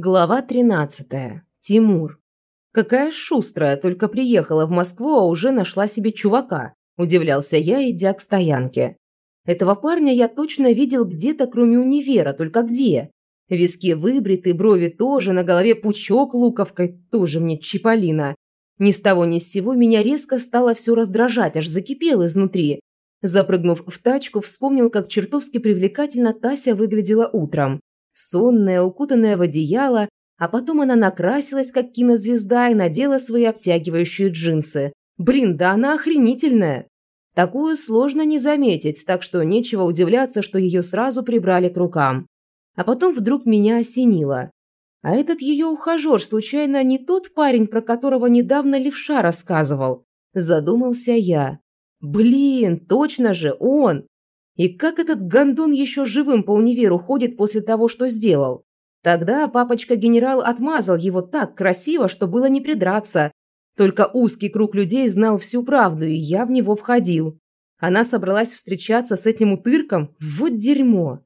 Глава 13. Тимур. Какая шустрая, только приехала в Москву, а уже нашла себе чувака, удивлялся я, идя к стоянке. Этого парня я точно видел где-то, кроме универа, только где? Виски выбриты, брови тоже, на голове пучок луковкой, тоже мне чиполлино. Ни с того ни с сего меня резко стало все раздражать, аж закипел изнутри. Запрыгнув в тачку, вспомнил, как чертовски привлекательно Тася выглядела утром сонная, укутанная в одеяло, а потом она накрасилась, как кинозвезда, и надела свои обтягивающие джинсы. Блин, да она охренительная! Такую сложно не заметить, так что нечего удивляться, что ее сразу прибрали к рукам. А потом вдруг меня осенило. А этот ее ухажер, случайно, не тот парень, про которого недавно левша рассказывал? Задумался я. Блин, точно же, он! И как этот гондон еще живым по универу ходит после того, что сделал? Тогда папочка-генерал отмазал его так красиво, что было не придраться. Только узкий круг людей знал всю правду, и я в него входил. Она собралась встречаться с этим утырком? Вот дерьмо.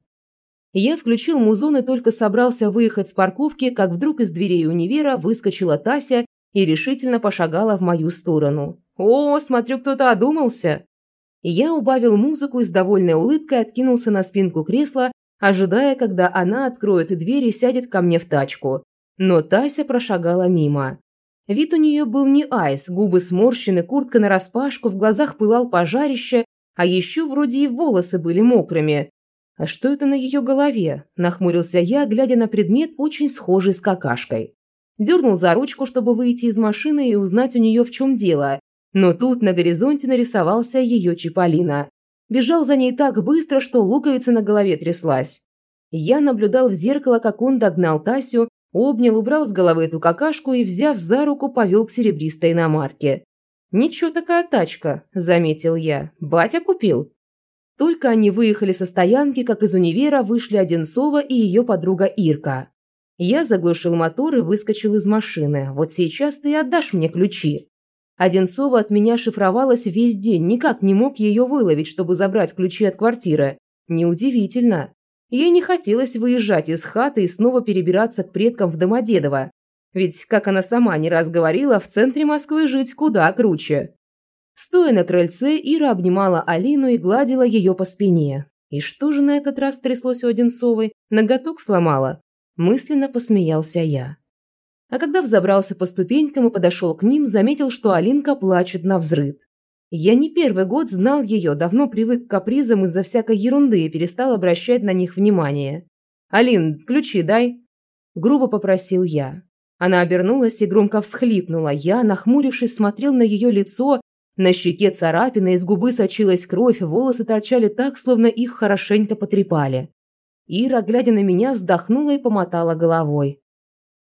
Я включил музон и только собрался выехать с парковки, как вдруг из дверей универа выскочила Тася и решительно пошагала в мою сторону. «О, смотрю, кто-то одумался!» Я убавил музыку и с довольной улыбкой откинулся на спинку кресла, ожидая, когда она откроет дверь и сядет ко мне в тачку. Но Тася прошагала мимо. Вид у нее был не айс, губы сморщены, куртка нараспашку, в глазах пылал пожарище, а еще вроде и волосы были мокрыми. «А что это на ее голове?» – нахмурился я, глядя на предмет, очень схожий с какашкой. Дернул за ручку, чтобы выйти из машины и узнать у нее, в чем дело, но тут на горизонте нарисовался ее Чиполлино. Бежал за ней так быстро, что луковица на голове тряслась. Я наблюдал в зеркало, как он догнал Тасю, обнял, убрал с головы эту какашку и, взяв за руку, повел к серебристой иномарке. «Ничего такая тачка», – заметил я. «Батя купил». Только они выехали со стоянки, как из универа вышли Одинцова и ее подруга Ирка. Я заглушил мотор и выскочил из машины. «Вот сейчас ты отдашь мне ключи». Одинцова от меня шифровалась весь день, никак не мог ее выловить, чтобы забрать ключи от квартиры. Неудивительно. Ей не хотелось выезжать из хаты и снова перебираться к предкам в Домодедово. Ведь, как она сама не раз говорила, в центре Москвы жить куда круче. Стоя на крыльце, Ира обнимала Алину и гладила ее по спине. И что же на этот раз тряслось у Одинцовой? Ноготок сломала? Мысленно посмеялся я. А когда взобрался по ступенькам и подошел к ним, заметил, что Алинка плачет на взрыд. Я не первый год знал ее, давно привык к капризам из-за всякой ерунды и перестал обращать на них внимание. «Алин, ключи дай!» Грубо попросил я. Она обернулась и громко всхлипнула. Я, нахмурившись, смотрел на ее лицо. На щеке царапина, из губы сочилась кровь, волосы торчали так, словно их хорошенько потрепали. Ира, глядя на меня, вздохнула и помотала головой.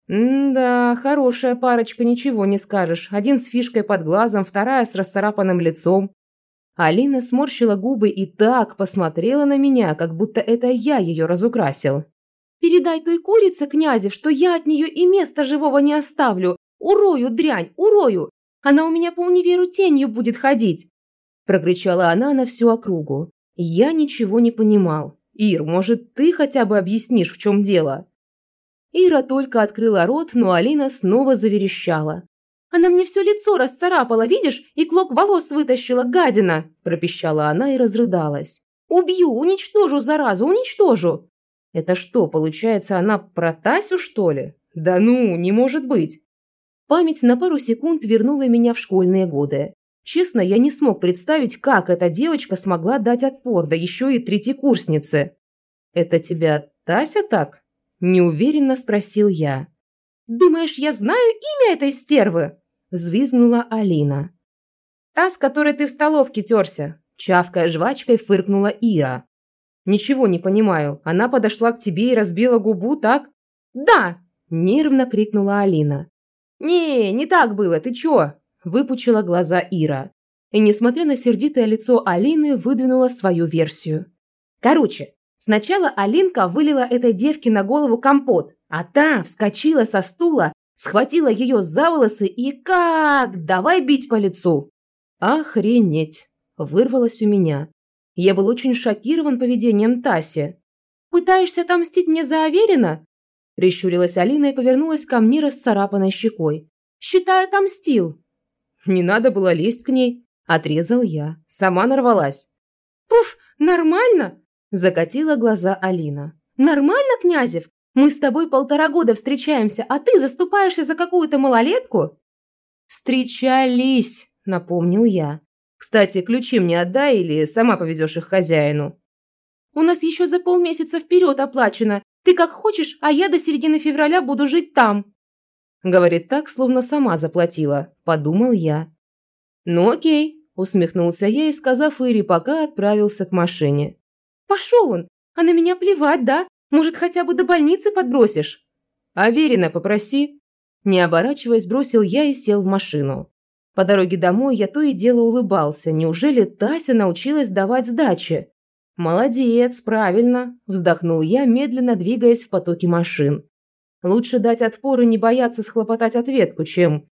«Да, хорошая парочка, ничего не скажешь. Один с фишкой под глазом, вторая с расцарапанным лицом». Алина сморщила губы и так посмотрела на меня, как будто это я ее разукрасил. «Передай той курице, князе, что я от нее и места живого не оставлю. Урою, дрянь, урою! Она у меня по универу тенью будет ходить!» Прокричала она на всю округу. Я ничего не понимал. «Ир, может, ты хотя бы объяснишь, в чем дело?» Ира только открыла рот, но Алина снова заверещала. «Она мне все лицо расцарапала, видишь, и клок волос вытащила, гадина!» – пропищала она и разрыдалась. «Убью, уничтожу, заразу, уничтожу!» «Это что, получается, она про Тасю, что ли? Да ну, не может быть!» Память на пару секунд вернула меня в школьные годы. Честно, я не смог представить, как эта девочка смогла дать отпор, да еще и третьекурснице. «Это тебя Тася так?» Неуверенно спросил я. «Думаешь, я знаю имя этой стервы?» Взвизгнула Алина. «Та, с которой ты в столовке терся», чавкая жвачкой фыркнула Ира. «Ничего не понимаю. Она подошла к тебе и разбила губу, так?» «Да!» – нервно крикнула Алина. «Не, не так было, ты чё?» – выпучила глаза Ира. И, несмотря на сердитое лицо Алины, выдвинула свою версию. «Короче, Сначала Алинка вылила этой девке на голову компот, а та вскочила со стула, схватила ее за волосы и как давай бить по лицу. Охренеть, вырвалось у меня. Я был очень шокирован поведением Таси. Пытаешься отомстить мне за Аверина? Прищурилась Алина и повернулась ко мне расцарапанной щекой. «Считай, отомстил!» «Не надо было лезть к ней!» Отрезал я. Сама нарвалась. «Пуф, нормально!» Закатила глаза Алина. «Нормально, Князев? Мы с тобой полтора года встречаемся, а ты заступаешься за какую-то малолетку?» «Встречались!» – напомнил я. «Кстати, ключи мне отдай или сама повезешь их хозяину?» «У нас еще за полмесяца вперед оплачено. Ты как хочешь, а я до середины февраля буду жить там». Говорит так, словно сама заплатила, подумал я. «Ну окей», – усмехнулся я и, сказав Ире пока, отправился к машине. «Пошел он! А на меня плевать, да? Может, хотя бы до больницы подбросишь?» «Аверина попроси». Не оборачиваясь, бросил я и сел в машину. По дороге домой я то и дело улыбался. Неужели Тася научилась давать сдачи? «Молодец, правильно», – вздохнул я, медленно двигаясь в потоке машин. «Лучше дать отпор и не бояться схлопотать ответку, чем...»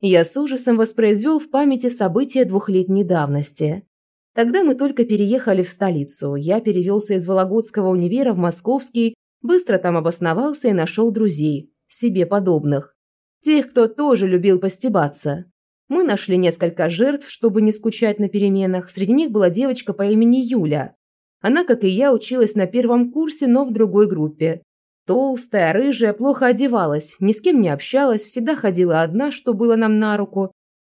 Я с ужасом воспроизвел в памяти события двухлетней давности. Тогда мы только переехали в столицу. Я перевелся из Вологодского универа в Московский, быстро там обосновался и нашел друзей, себе подобных. Тех, кто тоже любил постебаться. Мы нашли несколько жертв, чтобы не скучать на переменах. Среди них была девочка по имени Юля. Она, как и я, училась на первом курсе, но в другой группе. Толстая, рыжая, плохо одевалась, ни с кем не общалась, всегда ходила одна, что было нам на руку.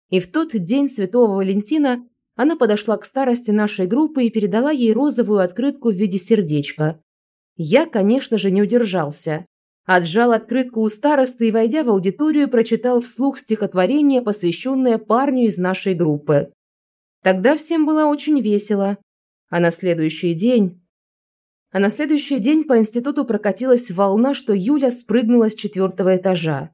И в тот день Святого Валентина она подошла к старости нашей группы и передала ей розовую открытку в виде сердечка. Я, конечно же, не удержался. Отжал открытку у старосты и, войдя в аудиторию, прочитал вслух стихотворение, посвященное парню из нашей группы. Тогда всем было очень весело. А на следующий день... А на следующий день по институту прокатилась волна, что Юля спрыгнула с четвертого этажа.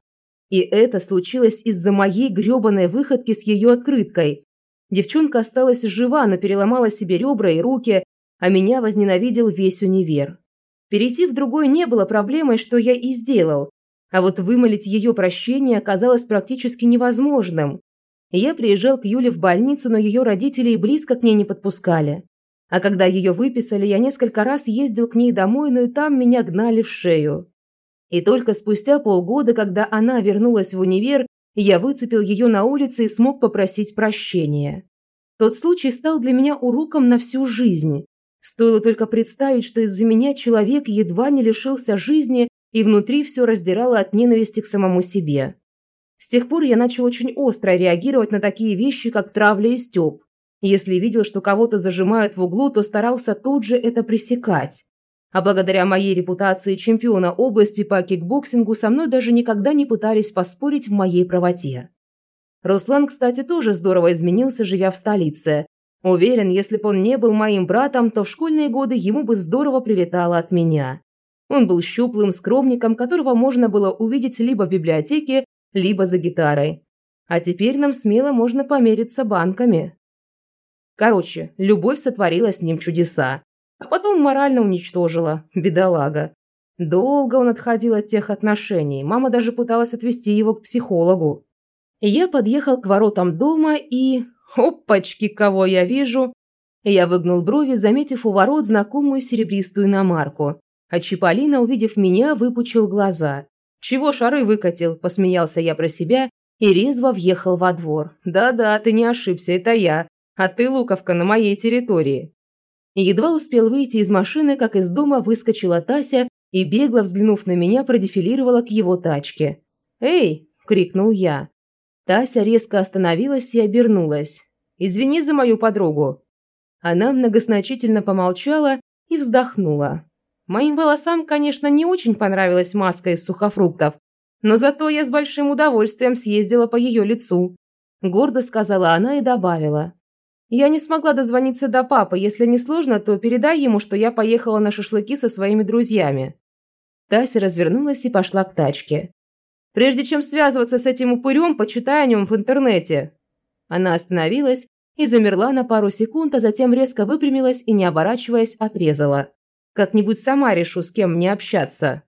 И это случилось из-за моей грёбаной выходки с ее открыткой. Девчонка осталась жива, но переломала себе ребра и руки, а меня возненавидел весь универ. Перейти в другой не было проблемой, что я и сделал. А вот вымолить ее прощение оказалось практически невозможным. Я приезжал к Юле в больницу, но ее родители и близко к ней не подпускали. А когда ее выписали, я несколько раз ездил к ней домой, но и там меня гнали в шею. И только спустя полгода, когда она вернулась в универ, я выцепил ее на улице и смог попросить прощения. Тот случай стал для меня уроком на всю жизнь. Стоило только представить, что из-за меня человек едва не лишился жизни и внутри все раздирало от ненависти к самому себе. С тех пор я начал очень остро реагировать на такие вещи, как травля и стёб. Если видел, что кого-то зажимают в углу, то старался тут же это пресекать. А благодаря моей репутации чемпиона области по кикбоксингу со мной даже никогда не пытались поспорить в моей правоте. Руслан, кстати, тоже здорово изменился, живя в столице. Уверен, если бы он не был моим братом, то в школьные годы ему бы здорово прилетало от меня. Он был щуплым скромником, которого можно было увидеть либо в библиотеке, либо за гитарой. А теперь нам смело можно помериться банками. Короче, любовь сотворила с ним чудеса. А потом морально уничтожила, бедолага. Долго он отходил от тех отношений. Мама даже пыталась отвести его к психологу. Я подъехал к воротам дома и... Опачки, кого я вижу! Я выгнул брови, заметив у ворот знакомую серебристую иномарку. А Чиполлино, увидев меня, выпучил глаза. «Чего шары выкатил?» – посмеялся я про себя и резво въехал во двор. «Да-да, ты не ошибся, это я а ты, Луковка, на моей территории». Едва успел выйти из машины, как из дома выскочила Тася и, бегло взглянув на меня, продефилировала к его тачке. «Эй!» – крикнул я. Тася резко остановилась и обернулась. «Извини за мою подругу». Она многозначительно помолчала и вздохнула. Моим волосам, конечно, не очень понравилась маска из сухофруктов, но зато я с большим удовольствием съездила по ее лицу. Гордо сказала она и добавила. Я не смогла дозвониться до папы. Если не сложно, то передай ему, что я поехала на шашлыки со своими друзьями». Тася развернулась и пошла к тачке. «Прежде чем связываться с этим упырем, почитай о нем в интернете». Она остановилась и замерла на пару секунд, а затем резко выпрямилась и, не оборачиваясь, отрезала. «Как-нибудь сама решу, с кем мне общаться».